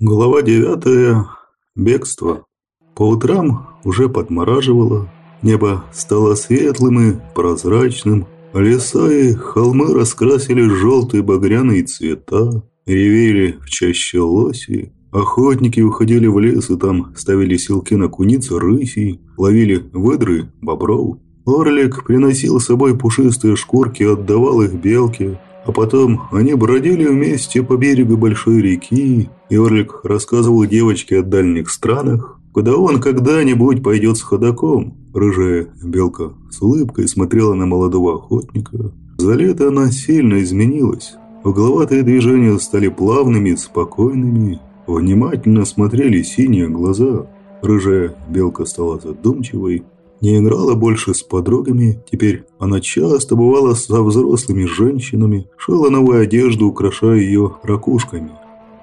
Глава девятая. Бегство. По утрам уже подмораживало, небо стало светлым и прозрачным, леса и холмы раскрасили желтые багряные цвета, ревели в чаще лоси, охотники уходили в лес и там ставили силки на куниц рысей, ловили выдры, бобров. Орлик приносил с собой пушистые шкурки и отдавал их белке, а потом они бродили вместе по берегу большой реки, и Орлик рассказывал девочке о дальних странах, куда он когда-нибудь пойдет с ходаком. Рыжая белка с улыбкой смотрела на молодого охотника. За лето она сильно изменилась. Угловатые движения стали плавными, спокойными. Внимательно смотрели синие глаза. Рыжая белка стала задумчивой, не играла больше с подругами, теперь она часто бывала со взрослыми женщинами, шила новую одежду, украшая ее ракушками.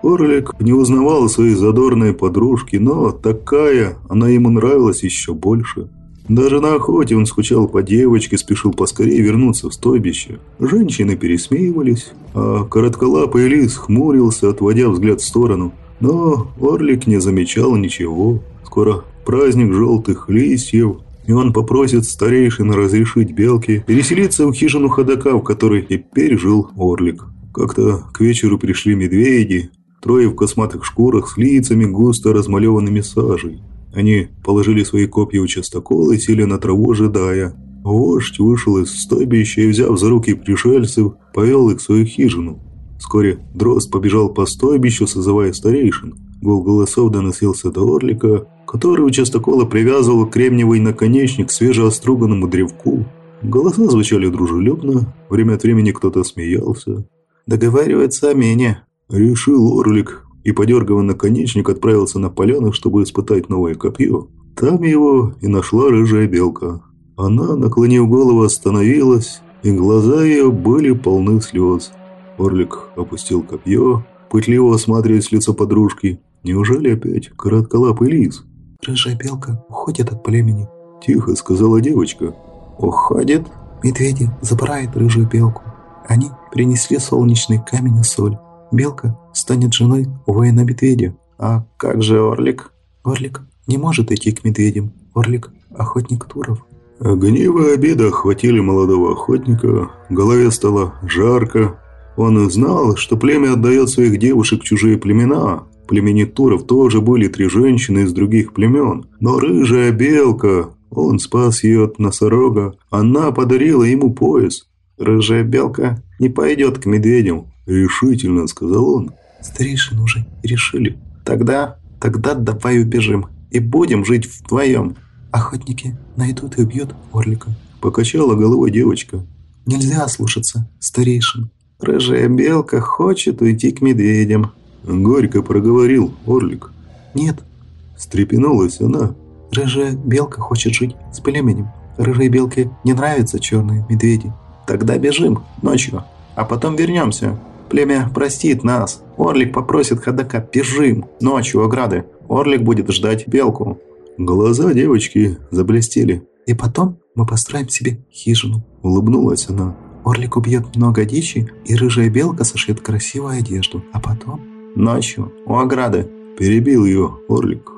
Орлик не узнавал своей задорной подружки, но такая она ему нравилась еще больше. Даже на охоте он скучал по девочке, спешил поскорее вернуться в стойбище. Женщины пересмеивались, а коротколапый лис хмурился, отводя взгляд в сторону. Но Орлик не замечал ничего. Скоро праздник желтых листьев, и он попросит старейшин разрешить Белке переселиться в хижину ходока, в которой теперь жил Орлик. Как-то к вечеру пришли медведи, трое в косматых шкурах с лицами густо размалеванными сажей. Они положили свои копья у частокола и сели на траву, ожидая. Вождь вышел из стойбища и, взяв за руки пришельцев, повел их в свою хижину. Вскоре дрозд побежал по стойбищу, созывая старейшин. Гул голосов доносился до Орлика, который у частокола привязывал кремниевый наконечник к свежеоструганному древку. Голоса звучали дружелюбно, время от времени кто-то смеялся. «Договаривается о мене», – решил Орлик, и, подергивая наконечник, отправился на поляну, чтобы испытать новое копье. Там его и нашла рыжая белка. Она, наклонив голову, остановилась, и глаза ее были полны слез. Орлик опустил копье, пытливо осматриваясь лицо подружки. Неужели опять коротколапый лис? «Рыжая белка уходит от племени», – тихо сказала девочка. «Уходит?» «Медведи забирают рыжую белку. Они принесли солнечный камень и соль. Белка станет женой воина-медведя». «А как же Орлик?» «Орлик не может идти к медведям. Орлик – охотник Туров». Гнев и обида охватили молодого охотника. Голове стало жарко. Он знал, что племя отдает своих девушек в чужие племена, племени Туров тоже были три женщины из других племен. Но рыжая белка, он спас ее от носорога, она подарила ему пояс. «Рыжая белка не пойдет к медведям», – решительно сказал он. «Старейшины уже решили». «Тогда, тогда давай убежим и будем жить вдвоем». «Охотники найдут и убьют орлика», – покачала головой девочка. «Нельзя слушаться старейшин». «Рыжая белка хочет уйти к медведям», Горько проговорил Орлик. «Нет», – встрепенулась она. «Рыжая белка хочет жить с племенем. Рыжей белке не нравятся черные медведи. Тогда бежим ночью, а потом вернемся. Племя простит нас. Орлик попросит ходока. Бежим ночью ограды. Орлик будет ждать белку». Глаза девочки заблестели. «И потом мы построим себе хижину», – улыбнулась она. Орлик убьет много дичи, и рыжая белка сошьет красивую одежду. А потом Ночью, у ограды, перебил ее Орлик.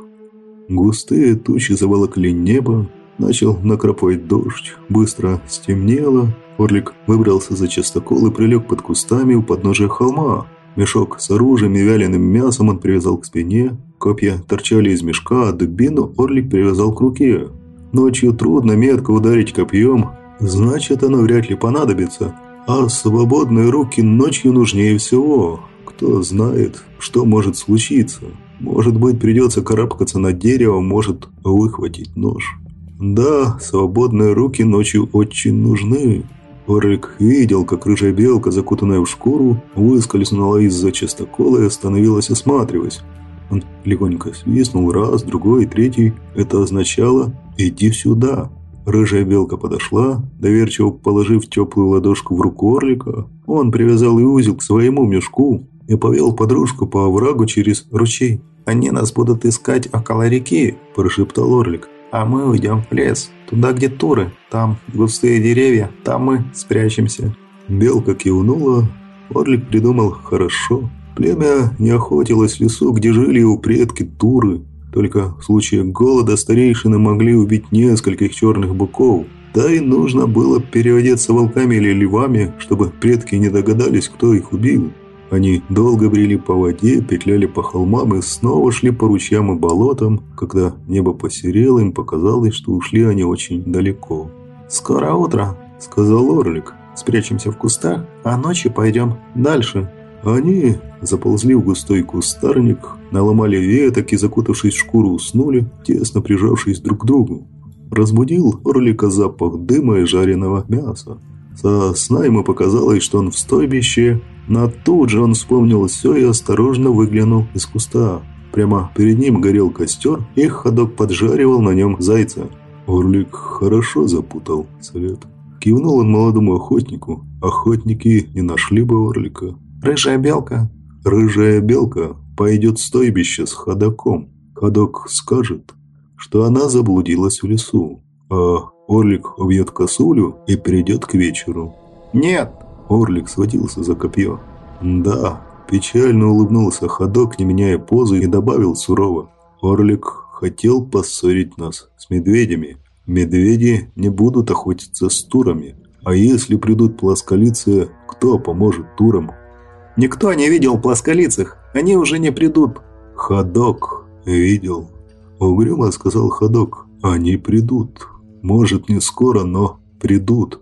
Густые тучи заволокли небо, начал накрапывать дождь, быстро стемнело. Орлик выбрался за частокол и прилег под кустами у подножия холма. Мешок с оружием и вяленым мясом он привязал к спине, копья торчали из мешка, а дубину Орлик привязал к руке. Ночью трудно метко ударить копьем, значит оно вряд ли понадобится, а свободные руки ночью нужнее всего. Кто знает, что может случиться. Может быть, придется карабкаться на дерево, может выхватить нож. Да, свободные руки ночью очень нужны. Орлик видел, как рыжая белка, закутанная в шкуру, выскользнула из-за частокола и остановилась, осматриваясь. Он легонько свистнул раз, другой, третий. Это означало «иди сюда». Рыжая белка подошла, доверчиво положив теплую ладошку в руку Орлика. Он привязал и узел к своему мешку, и повел подружку по оврагу через ручей. «Они нас будут искать около реки», – прошептал Орлик. «А мы уйдем в лес, туда, где туры. Там густые деревья, там мы спрячемся». Белка кивнула. Орлик придумал хорошо. Племя не охотилось в лесу, где жили его предки туры. Только в случае голода старейшины могли убить нескольких черных быков. Да и нужно было переодеться волками или львами, чтобы предки не догадались, кто их убил. Они долго брели по воде, петляли по холмам и снова шли по ручьям и болотам. Когда небо посерело, им показалось, что ушли они очень далеко. «Скоро утро», — сказал Орлик. «Спрячемся в кустах, а ночью пойдем дальше». Они заползли в густой кустарник, наломали веток и, закутавшись в шкуру, уснули, тесно прижавшись друг к другу. Разбудил Орлика запах дыма и жареного мяса. Со сна ему показалось, что он в стойбище, но тут же он вспомнил все и осторожно выглянул из куста. Прямо перед ним горел костер, и ходок поджаривал на нем зайца. Орлик хорошо запутал след. Кивнул он молодому охотнику. Охотники не нашли бы Орлика. «Рыжая белка?» «Рыжая белка пойдет в стойбище с ходоком. Ходок скажет, что она заблудилась в лесу, а Орлик убьет косулю и придет к вечеру». «Нет!» Орлик схватился за копье. «Да!» Печально улыбнулся ходок, не меняя позы, и добавил сурово. «Орлик хотел поссорить нас с медведями. Медведи не будут охотиться с турами. А если придут плосколицы, кто поможет турам?» «Никто не видел плосколицых. Они уже не придут». «Ходок видел», — угрюмо сказал ходок. «Они придут. Может, не скоро, но придут».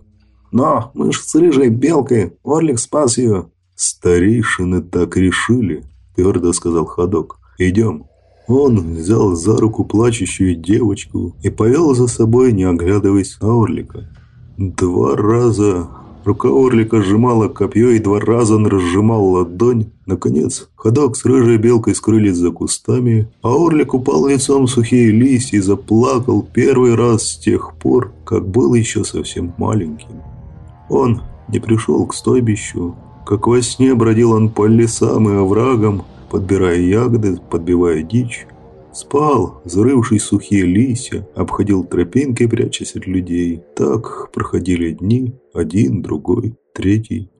«Но мы ж с рыжей белкой. Орлик спас ее». «Старейшины так решили», – твердо сказал ходок. «Идем». Он взял за руку плачущую девочку и повел за собой, не оглядываясь на Орлика. Два раза рука Орлика сжимала копье, и два раза он разжимал ладонь. Наконец, ходок с рыжей белкой скрылись за кустами, а Орлик упал лицом в сухие листья и заплакал первый раз с тех пор, как был еще совсем маленьким. Он не пришел к стойбищу. Как во сне бродил он по лесам и оврагам, подбирая ягоды, подбивая дичь. Спал, зарывшись в сухие листья, обходил тропинки, прячась от людей. Так проходили дни, один, другой, третий.